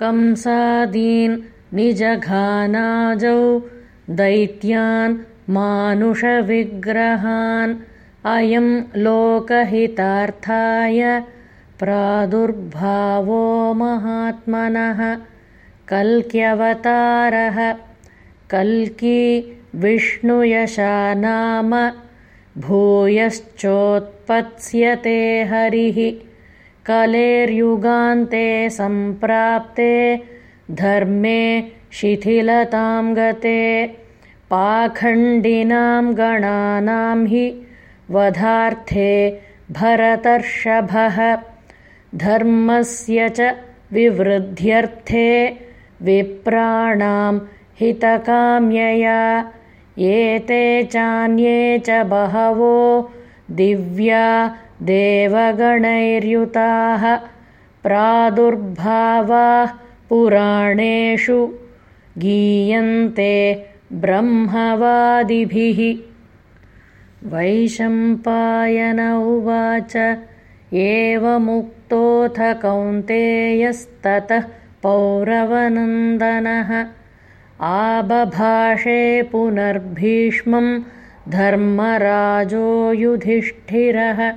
कंसादीन् निजघानाजौ दैत्यान् मानुषविग्रहान् अयं लोकहितार्थाय प्रादुर्भावो महात्मनः कल्क्यवतारः कल्की विष्णुयशा नाम भूयश्चोत्पत्स्यते हरिः कलेर्युगान्ते सम्प्राप्ते धर्मे शिथिलतां गते पाखण्डिनां गणानां हि वधार्थे भरतर्षभः। धर्मस्य च विवृद्ध्यर्थे विप्राणां हितकाम्यया एते चान्ये च बहवो दिव्या देवगणैर्युताः प्रादुर्भावाः पुराणेषु गीयन्ते ब्रह्मवादिभिः। वैशम्पायन उवाच एवमुक्तोऽथ कौन्तेयस्ततः पौरवनन्दनः। आबभाषे पुनर्भीष्मं धर्मराजो युधिष्ठिरः